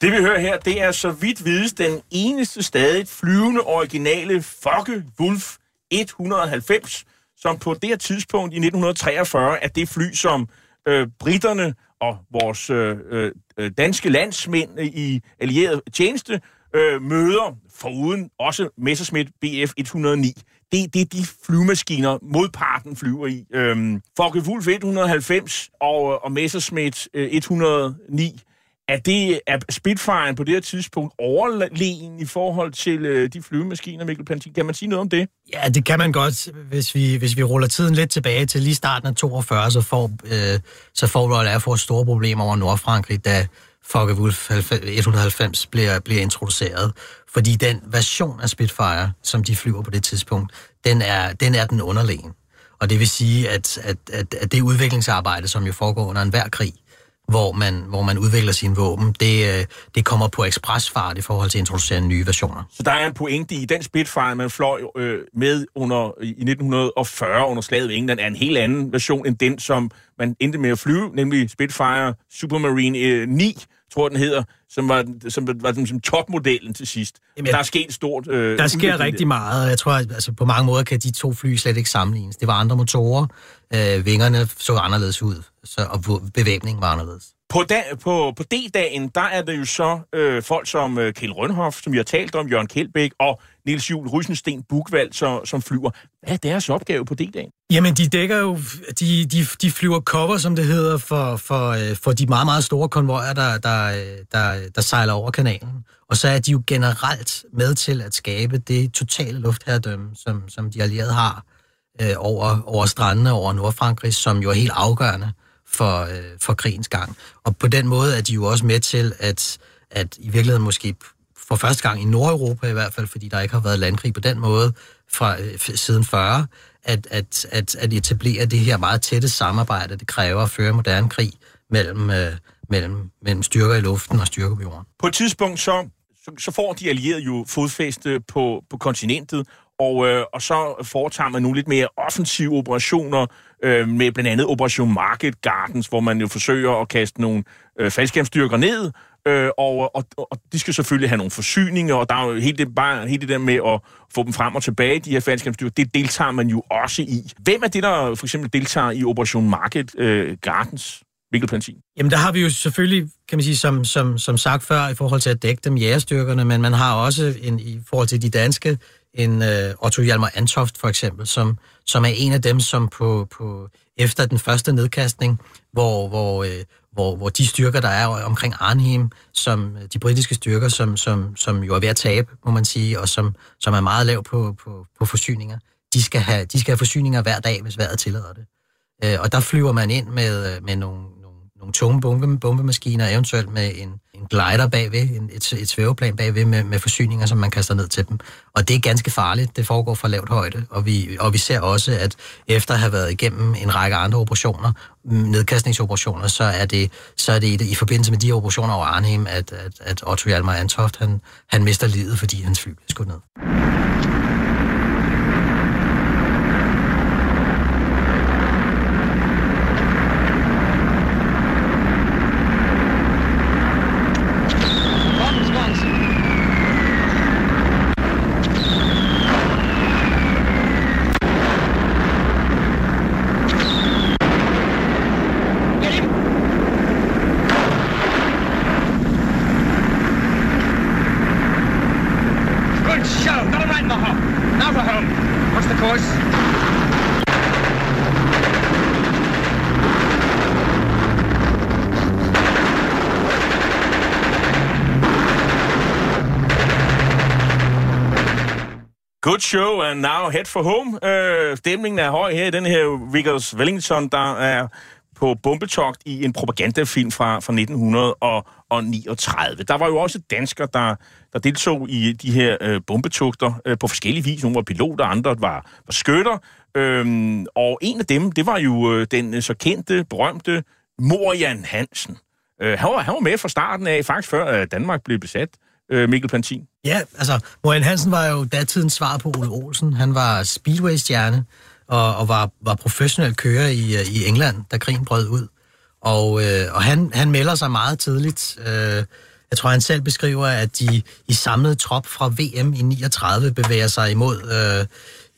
Det vi hører her, det er så vidt vides den eneste stadig flyvende originale Focke Wolf 190, som på det her tidspunkt i 1943 er det fly, som øh, britterne og vores øh, øh, øh, danske landsmænd i allieret tjeneste øh, møder, foruden også Messerschmitt Bf 109. Det, det er de flymaskiner, modparten flyver i. Øhm, Focke Wolf 190 og, og Messerschmitt øh, 109 er det er Spitfire på det her tidspunkt overlegen i forhold til øh, de flyvemaskiner, Mikkel Plantin? Kan man sige noget om det? Ja, det kan man godt. Hvis vi, hvis vi ruller tiden lidt tilbage til lige starten af 42, så får, øh, så får Royal Air Force store problemer over Nordfrankrig, da Focke-Wulf 190 bliver, bliver introduceret. Fordi den version af Spitfire, som de flyver på det tidspunkt, den er den, er den underlegen. Og det vil sige, at, at, at, at det udviklingsarbejde, som jo foregår under enhver krig, hvor man, hvor man udvikler sine våben, det, øh, det kommer på ekspresfart i forhold til at introducere nye versioner. Så der er en pointe i den Spitfire, man fløj øh, med under, i 1940 under slaget ved England, er en helt anden version end den, som man endte med at flyve, nemlig Spitfire Supermarine øh, 9, tror den hedder, som var, som var den som topmodellen til sidst. Jamen, der er sket stort... Øh, der sker rigtig det. meget, jeg tror, at altså, på mange måder kan de to fly slet ikke sammenlignes. Det var andre motorer, øh, vingerne så anderledes ud, så, og bevæbningen var anderledes. På, da, på, på D-dagen, der er det jo så øh, folk som øh, Kjell Rønhoff, som vi har talt om, Jørgen Kjeldbæk og Niels Juhl Rysensten Bukvald, så, som flyver. Hvad er deres opgave på D-dagen? Jamen, de dækker jo, de, de, de flyver cover, som det hedder, for, for, øh, for de meget, meget store konvojer, der, der, der, der sejler over kanalen. Og så er de jo generelt med til at skabe det totale luftherredømme, som, som de allierede har øh, over, over strandene over Nordfrankrig, som jo er helt afgørende for, øh, for krigens gang. Og på den måde er de jo også med til at, at i virkeligheden måske for første gang i Nordeuropa i hvert fald, fordi der ikke har været landkrig på den måde fra øh, siden 40, at, at, at, at etablere det her meget tætte samarbejde, det kræver at føre moderne krig mellem, øh, mellem, mellem styrker i luften og styrker på jorden. På et tidspunkt så, så, så får de allierede jo fodfæste på, på kontinentet, og, øh, og så foretager man nu lidt mere offensive operationer øh, med blandt andet Operation Market Gardens, hvor man jo forsøger at kaste nogle øh, faldskærmstyrker ned, øh, og, og, og de skal selvfølgelig have nogle forsyninger, og der er jo hele det, bare, hele det der med at få dem frem og tilbage, de her faldskabsdyr, det deltager man jo også i. Hvem er det, der for eksempel deltager i Operation Market øh, Gardens? Mikkel Plantin? Jamen, der har vi jo selvfølgelig, kan man sige, som, som, som sagt før, i forhold til at dække dem jægerstyrkerne, men man har også en, i forhold til de danske en øh, Otto Hjalmar Antoft for eksempel, som, som er en af dem, som på, på efter den første nedkastning, hvor, hvor, øh, hvor, hvor de styrker, der er omkring Arnhem, som øh, de britiske styrker, som, som, som jo er ved at tabe, må man sige, og som, som er meget lav på, på, på forsyninger, de skal, have, de skal have forsyninger hver dag, hvis vejret tillader det. Øh, og der flyver man ind med, øh, med nogle, nogle, tunge bombe, bombemaskiner, eventuelt med en, en glider bagved, en, et, et svæveplan bagved med, med forsyninger, som man kaster ned til dem. Og det er ganske farligt. Det foregår fra lavt højde. Og vi, og vi ser også, at efter at have været igennem en række andre operationer, nedkastningsoperationer, så er det, så er det i, i forbindelse med de operationer over Arnhem, at, at, at Otto Hjalmar Antoft, han, han mister livet, fordi hans fly bliver skudt ned. Good show. Got him right in the hump. Now for home. What's the course? Good show, and now head for home. Øh, stemningen er høj her i den her Vickers Wellington, der er på bombetogt i en propagandafilm fra, fra 1939. Der var jo også danskere, der, der deltog i de her øh, bombetogter øh, på forskellige vis. Nogle var piloter, andre var, var skytter. Øhm, og en af dem, det var jo øh, den øh, så kendte, berømte Morian Hansen. Øh, han, var, han var med fra starten af, faktisk før øh, Danmark blev besat, øh, Mikkel Pantin. Ja, altså, Morian Hansen var jo datidens svar på Ole Olsen. Han var Speedway-stjerne og, og var, var professionel kører i, øh, i England, da krigen brød ud. Og, øh, og han, han melder sig meget tidligt. Øh, jeg tror, han selv beskriver, at de i samlet trop fra VM i 39 bevæger sig imod, øh,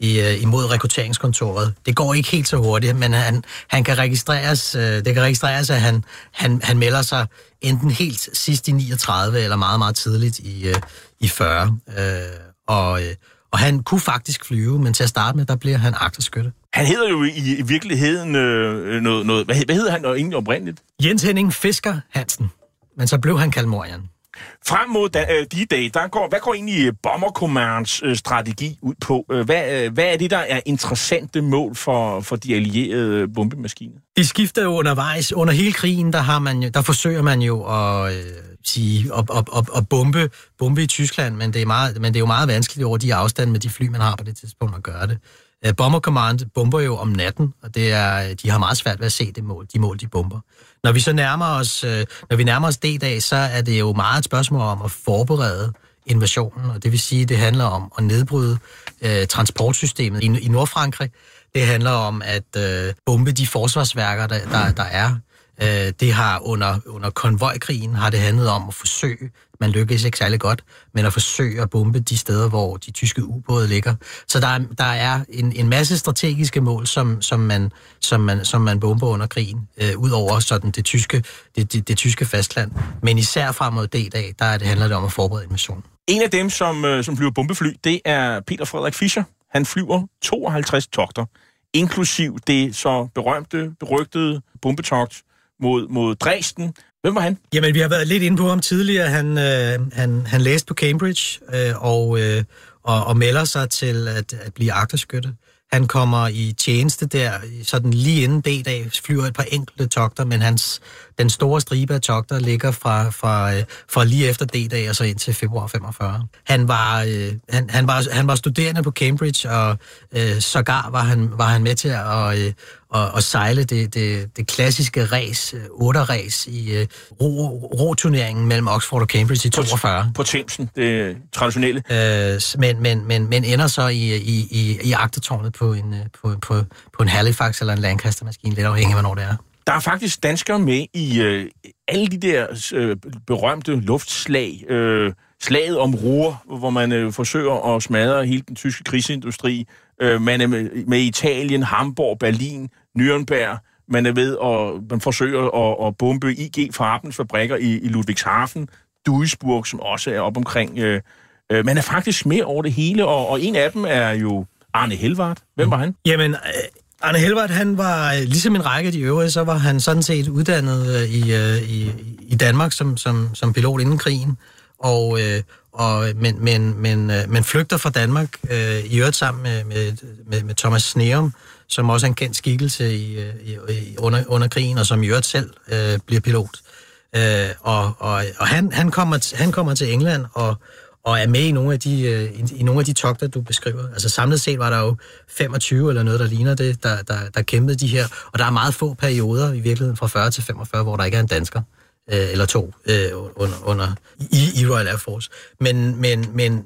i, øh, imod rekrutteringskontoret. Det går ikke helt så hurtigt, men han, han kan registreres, øh, det kan registreres, at han, han, han melder sig enten helt sidst i 39 eller meget, meget tidligt i, øh, i 40. Øh, og, øh, og han kunne faktisk flyve, men til at starte med, der bliver han agterskytte. Han hedder jo i, i virkeligheden øh, noget, noget... Hvad, hvad hedder han egentlig oprindeligt? Jens Henning Fisker Hansen. Men så blev han kaldt Morian. Frem mod da, øh, de dage, der går, hvad går egentlig øh, Bomber Commands øh, strategi ud på? Øh, hvad, øh, hvad er det, der er interessante mål for, for de allierede øh, bombemaskiner? De skifter jo undervejs. Under hele krigen, der, har man jo, der forsøger man jo at... Øh, sige, at, at, at, at bombe, bombe i Tyskland, men det, er meget, men det er jo meget vanskeligt over de afstande med de fly, man har på det tidspunkt at gøre det. Øh, bomber Command bomber jo om natten, og det er, de har meget svært ved at se det mål, de mål, de bomber. Når vi så nærmer os, øh, når vi nærmer os D-dag, så er det jo meget et spørgsmål om at forberede invasionen, og det vil sige, det handler om at nedbryde øh, transportsystemet i, i Nordfrankrig. Det handler om at øh, bombe de forsvarsværker, der, der, der er Øh, det har under, under konvojkrigen har det handlet om at forsøge, man lykkedes ikke særlig godt, men at forsøge at bombe de steder, hvor de tyske ubåde ligger. Så der er, der er en, en masse strategiske mål, som, som, man, som, man, som man bomber under krigen, øh, ud over sådan det tyske, det, det, det tyske fastland. Men især frem mod D-dag, der det handler det om at forberede en mission. En af dem, som, øh, som flyver bombefly, det er Peter Frederik Fischer. Han flyver 52 togter, inklusiv det så berømte, berygtede bombetogt mod, mod Dresden. Hvem var han? Jamen, vi har været lidt inde på ham tidligere. Han, øh, han, han læste på Cambridge øh, og, øh, og, og melder sig til at, at blive agterskytte. Han kommer i tjeneste der, sådan lige inden D-dag, flyver et par enkelte togter, men hans, den store stribe af togter ligger fra, fra, øh, fra lige efter D-dag og så ind til februar 45. Han var, øh, han, han var, han var studerende på Cambridge, og øh, sågar var han, var han med til at, øh, at, at sejle det, det, det klassiske race, 8-race i øh, ro-turneringen mellem Oxford og Cambridge i 42. På, på Thamesen, det traditionelle. Øh, men, men, men, men ender så i, i, i, i agtertårnet på en, øh, på, på, på en Halifax eller en Lancaster-maskine, lidt afhængig af, hvornår det er. Der er faktisk danskere med i øh, alle de der øh, berømte luftslag. Øh, slaget om Ruhr, hvor man øh, forsøger at smadre hele den tyske krigsindustri. Øh, man er med, med Italien, Hamburg, Berlin, Nürnberg. Man er ved at man forsøger at, at bombe IG Farbens fabrikker i, i Ludwigshafen, Duisburg, som også er op omkring. Øh, øh, man er faktisk med over det hele, og, og en af dem er jo Arne Helvart. Hvem var han? Jamen, øh, Arne Helvart, han var, øh, ligesom en række af de øvrige, så var han sådan set uddannet øh, i, i, i Danmark som, som, som pilot inden krigen. Og, og, men, men, men, men flygter fra Danmark, øh, i øvrigt sammen med, med, med, med Thomas Sneum, som også er en kendt skikkelse i, øh, i, i, under, under krigen, og som i øvrigt selv øh, bliver pilot. Øh, og og, og han, han, kommer t- han kommer til England og, og er med i nogle, af de, øh, i, i nogle af de togter, du beskriver. Altså samlet set var der jo 25 eller noget, der ligner det, der, der, der kæmpede de her. Og der er meget få perioder i virkeligheden fra 40 til 45, hvor der ikke er en dansker øh, eller to øh, under, under i, i Royal Air Force. Men, men, men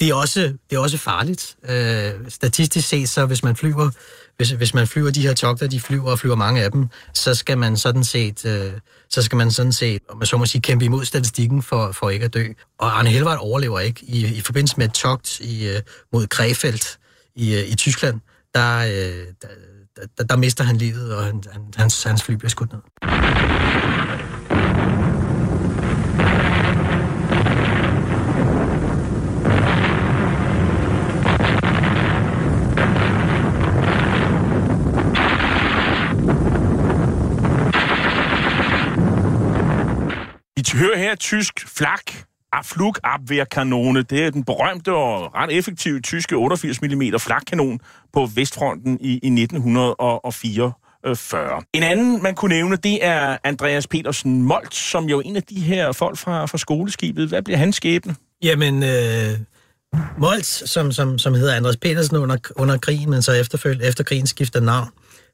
det er også, det er også farligt. Øh, statistisk set, så hvis man flyver, hvis, hvis man flyver de her togter, de flyver og flyver mange af dem, så skal man sådan set, øh, så skal man sådan set, om man så må sige, kæmpe imod statistikken for, for ikke at dø. Og Arne Helvard overlever ikke. I, i forbindelse med et togt i, øh, mod Krefeld i, øh, i Tyskland, der, øh, der, der, der mister han livet, og han, han, hans, hans fly bliver skudt ned. Hør her tysk flak Flugabwehrkanone. Det er den berømte og ret effektive tyske 88 mm flakkanon på Vestfronten i, i 1944. En anden, man kunne nævne, det er Andreas Petersen Molt, som jo er en af de her folk fra, fra skoleskibet. Hvad bliver hans skæbne? Jamen, øh, Molt, som, som, som hedder Andreas Petersen under, under krigen, men så efterfølge, efter krigen skifter navn,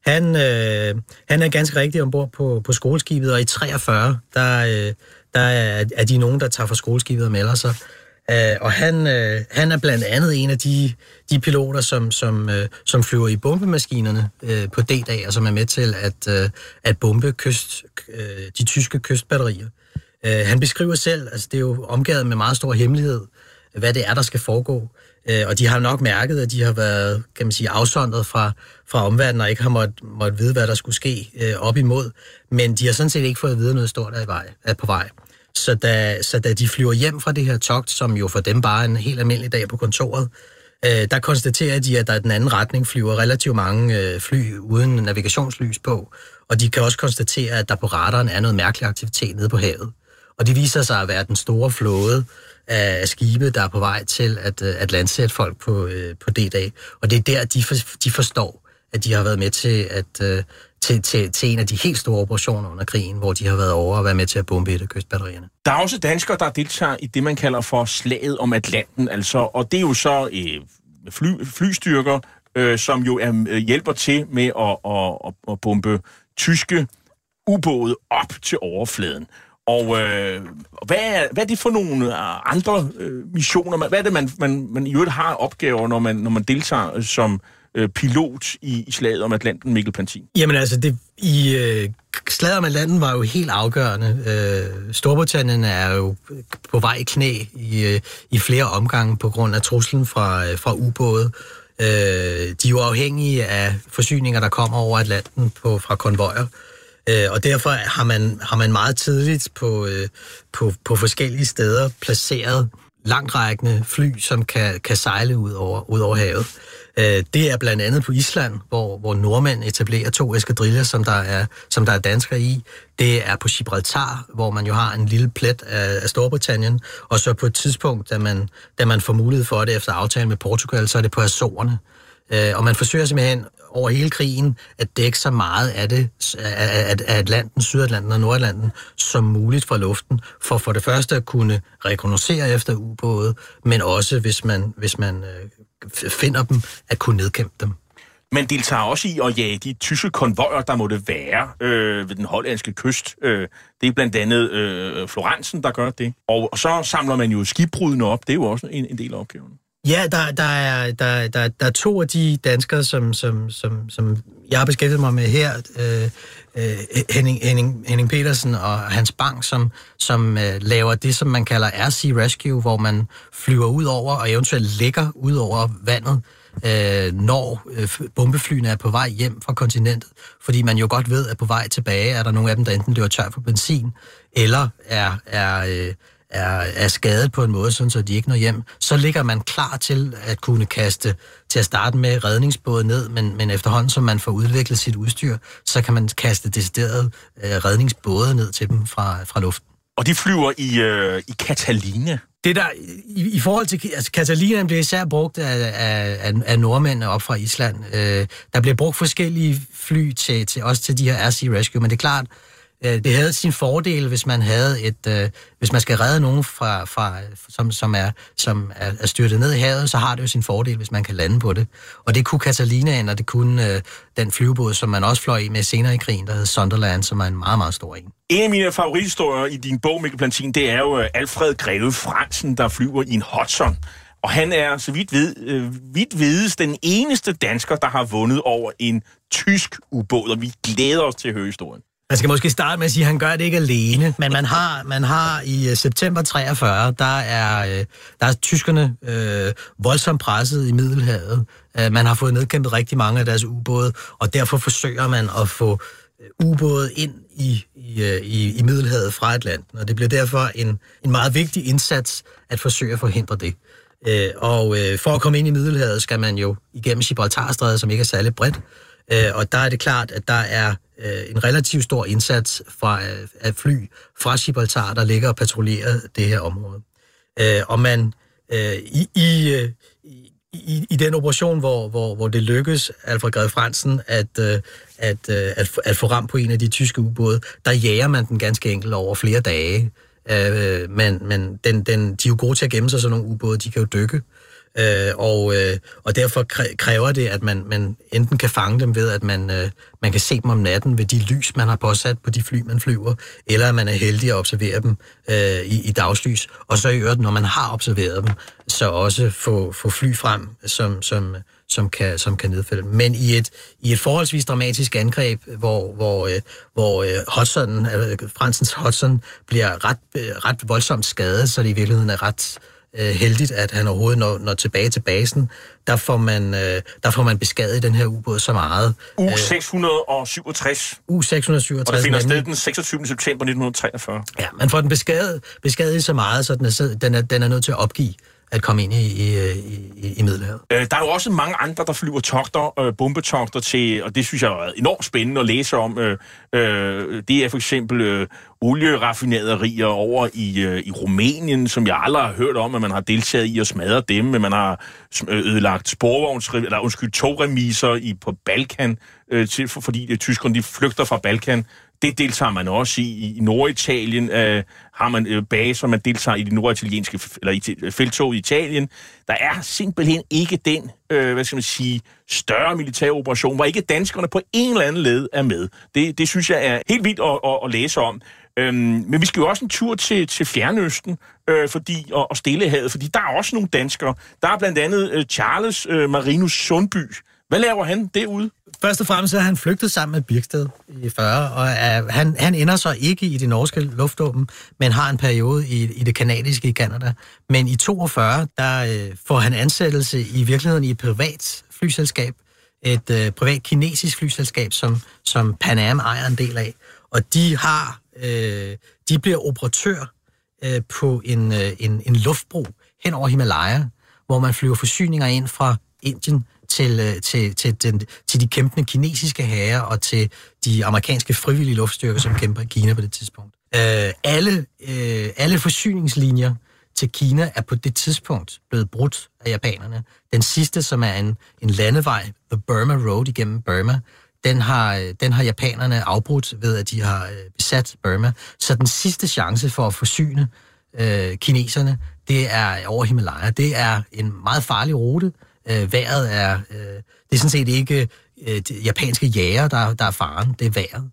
han, øh, han er ganske rigtig ombord på, på skoleskibet, og i 43, der, øh, der er, er de nogen, der tager fra skoleskibet og melder sig. Uh, og han, øh, han er blandt andet en af de, de piloter, som, som, øh, som flyver i bombemaskinerne på D-dag, og som er med til at, at bombe kyst, de tyske kystbatterier. Uh, han beskriver selv, altså det er jo omgivet med meget stor hemmelighed, hvad det er, der skal foregå. Uh, og de har nok mærket, at de har været kan man sige, afsondret fra, fra omverdenen og ikke har måttet måtte vide, hvad der skulle ske uh, op imod. Men de har sådan set ikke fået at vide noget stort er, i vej, er på vej. Så da, så da de flyver hjem fra det her togt, som jo for dem bare er en helt almindelig dag på kontoret, øh, der konstaterer de, at der i den anden retning flyver relativt mange øh, fly uden navigationslys på, og de kan også konstatere, at der på radaren er noget mærkelig aktivitet nede på havet. Og det viser sig at være den store flåde af skibe, der er på vej til at, øh, at landsætte folk på, øh, på D-dag. Og det er der, de, for, de forstår, at de har været med til at, øh, til, til, til en af de helt store operationer under krigen, hvor de har været over og været med til at bombe et af kystbatterierne. Der er også danskere, der deltager i det, man kalder for slaget om Atlanten, altså, og det er jo så øh, fly, flystyrker, øh, som jo er, øh, hjælper til med at, at, at, at bombe tyske ubåde op til overfladen. Og øh, hvad, er, hvad er det for nogle øh, andre øh, missioner? Hvad er det, man, man, man i øvrigt har opgaver, når man, når man deltager øh, som øh, Øh, pilot i, i slaget om Atlanten, Mikkel Pantin? Jamen altså, det, i øh, slaget om Atlanten var jo helt afgørende. Øh, Storbritannien er jo på vej i knæ i, øh, i flere omgange på grund af truslen fra, øh, fra ubåde. Øh, de er jo afhængige af forsyninger, der kommer over Atlanten på, fra konvojer. Øh, og derfor har man, har man meget tidligt på, øh, på, på forskellige steder placeret langtrækkende fly, som kan, kan sejle ud over, ud over havet. Øh, det er blandt andet på Island, hvor, hvor nordmænd etablerer to eskadriller, som der, er, som der er danskere i. Det er på Gibraltar, hvor man jo har en lille plet af, af Storbritannien. Og så på et tidspunkt, da man, da man får mulighed for det efter aftale med Portugal, så er det på Azorerne. Øh, og man forsøger simpelthen over hele krigen at dække så meget af det, af, af Atlanten, Sydatlanten og Nordatlanten, som muligt fra luften, for for det første at kunne rekognosere efter ubåde, men også, hvis man, hvis man øh, finder dem, at kunne nedkæmpe dem. Man deltager også i at jage de tyske konvojer, der måtte være øh, ved den hollandske kyst. Øh, det er blandt andet øh, Florensen, der gør det. Og, og så samler man jo skibbrudene op. Det er jo også en, en del af opgaven. Ja, der, der, er, der, der, der er to af de danskere, som, som, som, som jeg har beskæftiget mig med her. Øh, øh, Henning, Henning, Henning Petersen og Hans Bang, som, som øh, laver det, som man kalder RC Rescue, hvor man flyver ud over og eventuelt ligger ud over vandet, øh, når øh, bombeflyene er på vej hjem fra kontinentet. Fordi man jo godt ved, at på vej tilbage er der nogle af dem, der enten løber tør for benzin, eller er... er øh, er, er skadet på en måde, sådan så de ikke når hjem, så ligger man klar til at kunne kaste til at starte med redningsbåde ned, men, men efterhånden som man får udviklet sit udstyr, så kan man kaste decideret øh, redningsbåde ned til dem fra, fra luften. Og de flyver i, øh, i Catalina. det der, i, i forhold til, altså Catalina bliver især brugt af, af, af, nordmændene op fra Island. Øh, der bliver brugt forskellige fly til, til, også til de her RC Rescue, men det er klart, øh, Øh, det havde sin fordel, hvis man havde et, øh, hvis man skal redde nogen fra, fra som, som, er, som er, er styrtet ned i havet, så har det jo sin fordel, hvis man kan lande på det. Og det kunne Catalinaen, og det kunne øh, den flyvebåd, som man også fløj i med senere i krigen, der hed Sunderland, som er en meget, meget stor en. En af mine favorithistorier i din bog, Mikkel Plantin, det er jo øh, Alfred Greve Fransen, der flyver i en Hudson. Og han er, så vidt, ved, øh, vidt vides, den eneste dansker, der har vundet over en tysk ubåd, og vi glæder os til at høre historien. Man skal måske starte med at sige, at han gør det ikke alene, men man har, man har i uh, september 43, der er, uh, der er tyskerne uh, voldsomt presset i Middelhavet. Uh, man har fået nedkæmpet rigtig mange af deres ubåde, og derfor forsøger man at få ubåde ind i, i, i, i Middelhavet fra Atlanten, og det bliver derfor en, en meget vigtig indsats at forsøge at forhindre det. Og for at komme ind i Middelhavet skal man jo igennem Gibraltarstrædet, som ikke er særlig bredt, og der er det klart, at der er øh, en relativt stor indsats fra øh, af fly fra Gibraltar, der ligger og patruljerer det her område. Øh, og man øh, i, øh, i, i, i den operation, hvor, hvor, hvor det lykkes Alfred Greve Fransen at, øh, at, øh, at, at få ramt på en af de tyske ubåde, der jager man den ganske enkelt over flere dage. Øh, men men den, den, de er jo gode til at gemme sig, sådan nogle ubåde, de kan jo dykke. Øh, Øh, og, øh, og derfor kræver det, at man, man enten kan fange dem ved, at man, øh, man kan se dem om natten ved de lys, man har påsat på de fly, man flyver, eller at man er heldig at observere dem øh, i, i dagslys. Og så i øvrigt, når man har observeret dem, så også få, få fly frem, som, som, som kan, som kan nedfælde Men i et, i et forholdsvis dramatisk angreb, hvor, hvor, øh, hvor øh, Hudson, øh, Fransens Hudson bliver ret, øh, ret voldsomt skadet, så det i virkeligheden er ret øh, heldigt, at han overhovedet når, når tilbage til basen. Der får man, øh, der får man beskadiget den her ubåd så meget. U-667. U-667. Og det finder sted den 26. september 1943. Ja, man får den beskadiget, beskadiget så meget, så den er, den er, den er nødt til at opgive at komme ind i, i, i, i Middelhavet. Øh, der er jo også mange andre, der flyver togter, øh, bombetogter til, og det synes jeg er enormt spændende at læse om. Øh, øh, det er for eksempel øh, olieraffinaderier over i, øh, i Rumænien, som jeg aldrig har hørt om, at man har deltaget i at smadre dem, men man har øh, ødelagt sporvogns, eller undskyld, togremiser i, på Balkan, øh, til, for, fordi øh, tyskerne de flygter fra Balkan det deltager man også i. I Norditalien øh, har man øh, baser, man deltager i de norditalienske, eller i feltog i Italien. Der er simpelthen ikke den, øh, hvad skal man sige, større militære operation, hvor ikke danskerne på en eller anden led er med. Det, det synes jeg er helt vildt at, at, at læse om. Øhm, men vi skal jo også en tur til, til Fjernøsten øh, fordi, og, og Stillehavet, fordi der er også nogle danskere. Der er blandt andet øh, Charles øh, Marinus Sundby. Hvad laver han derude? Først og fremmest er han flygtet sammen med Birksted i 40, og er, han, han ender så ikke i det norske luftåben, men har en periode i, i det kanadiske i Kanada. Men i 42, der øh, får han ansættelse i virkeligheden i et privat flyselskab, et øh, privat kinesisk flyselskab, som, som Pan Am ejer en del af. Og de har, øh, de bliver operatør øh, på en, øh, en, en luftbro hen over Himalaya, hvor man flyver forsyninger ind fra Indien til, øh, til, til, den, til de kæmpende kinesiske herrer og til de amerikanske frivillige luftstyrker, som kæmper i Kina på det tidspunkt. Øh, alle, øh, alle forsyningslinjer til Kina er på det tidspunkt blevet brudt af japanerne. Den sidste, som er en, en landevej, The Burma Road igennem Burma, den har, øh, den har japanerne afbrudt ved, at de har øh, besat Burma. Så den sidste chance for at forsyne øh, kineserne, det er over Himalaya. Det er en meget farlig rute, Øh, vejret er... Øh, det er sådan set ikke øh, de japanske jæger, der, der er faren. Det er vejret.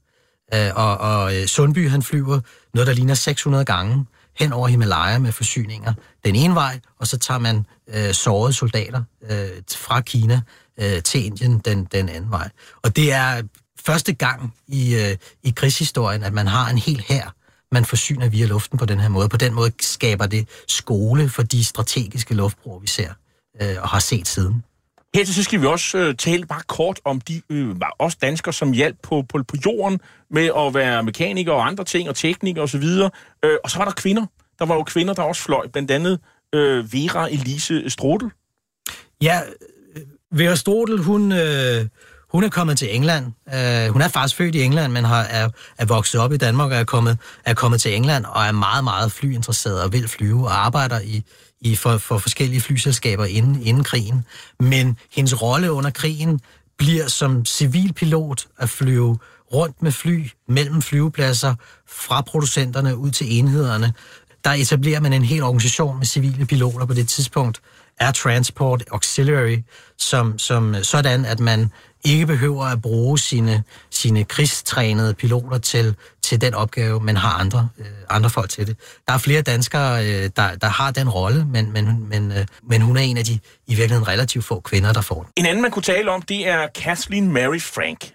Øh, og og øh, Sundby, han flyver noget, der ligner 600 gange hen over Himalaya med forsyninger den ene vej, og så tager man øh, sårede soldater øh, fra Kina øh, til Indien den, den anden vej. Og det er første gang i, øh, i krigshistorien, at man har en hel hær, man forsyner via luften på den her måde. På den måde skaber det skole for de strategiske luftbroer, vi ser øh, og har set siden. Her så skal vi også øh, tale bare kort om de øh, også danskere, som hjalp på, på, på jorden med at være mekanikere og andre ting, og teknikere osv. Øh, og så var der kvinder. Der var jo kvinder, der også fløj. Blandt andet øh, Vera Elise Strodel. Ja, øh, Vera Strodel, hun, øh, hun er kommet til England. Uh, hun er faktisk født i England, men har, er, er vokset op i Danmark og er kommet, er kommet til England og er meget, meget flyinteresseret og vil flyve og arbejder i, i for, for forskellige flyselskaber inden, inden krigen. Men hendes rolle under krigen bliver som civilpilot at flyve rundt med fly mellem flyvepladser fra producenterne ud til enhederne. Der etablerer man en hel organisation med civile piloter på det tidspunkt, Air Transport Auxiliary, som, som sådan, at man ikke behøver at bruge sine, sine krigstrænede piloter til, til den opgave, men har andre, øh, andre folk til det. Der er flere danskere, øh, der, der har den rolle, men, men, men, øh, men hun er en af de i virkeligheden relativt få kvinder, der får den. En anden, man kunne tale om, det er Kathleen Mary Frank.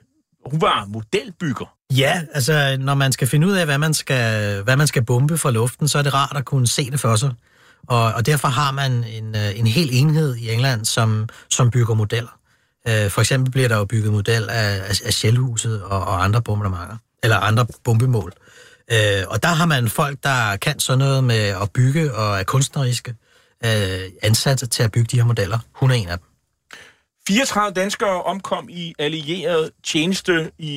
Hun var modelbygger. Ja, altså når man skal finde ud af, hvad man skal, hvad man skal bombe fra luften, så er det rart at kunne se det for sig. Og, og derfor har man en, øh, en hel enhed i England, som, som bygger modeller. Øh, for eksempel bliver der jo bygget model af, af, af Shellhuset og, og andre bombardementer, eller andre bombemål. Øh, og der har man folk, der kan sådan noget med at bygge og er kunstneriske, øh, ansat til at bygge de her modeller. Hun er en af dem. 34 danskere omkom i allieret tjeneste i,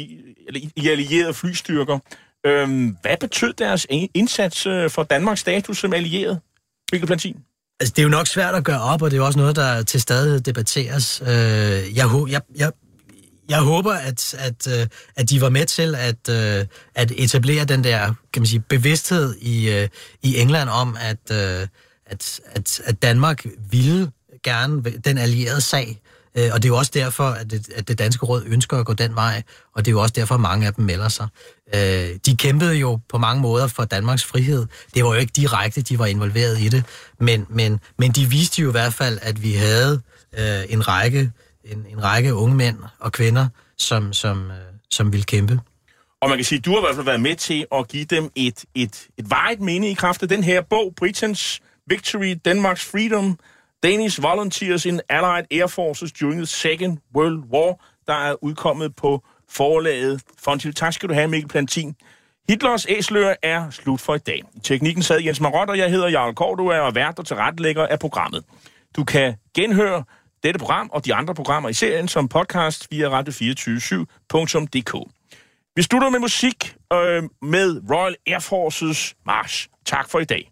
i, i allierede flystyrker. Øhm, hvad betød deres indsats øh, for Danmarks status som allieret? Mikkel Plantin? Altså, det er jo nok svært at gøre op, og det er også noget, der til stadig debatteres. Øh, jeg, jeg, jeg, jeg håber, at, at, øh, at de var med til at, øh, at etablere den der kan man sige, bevidsthed i, øh, i England om, at, at, at, at Danmark ville gerne den allierede sag. Øh, og det er jo også derfor, at det, at det danske råd ønsker at gå den vej, og det er jo også derfor, at mange af dem melder sig. Øh, de kæmpede jo på mange måder for Danmarks frihed. Det var jo ikke direkte, de var involveret i det, men, men, men de viste jo i hvert fald, at vi havde øh, en, række, en, en række unge mænd og kvinder, som, som, øh, som ville kæmpe. Og man kan sige, at du har i hvert fald været med til at give dem et, et, et varigt minde i kraft af den her bog, Britain's Victory, Denmark's Freedom, Danish Volunteers in Allied Air Forces During the Second World War, der er udkommet på forlaget Fontil. Tak skal du have, Mikkel Plantin. Hitlers æsler er slut for i dag. I teknikken sad Jens Marot, og jeg hedder Jarl Kordua og er vært og tilrettelægger af programmet. Du kan genhøre dette program og de andre programmer i serien som podcast via radio247.dk. Vi slutter med musik øh, med Royal Air Forces March. Tak for i dag.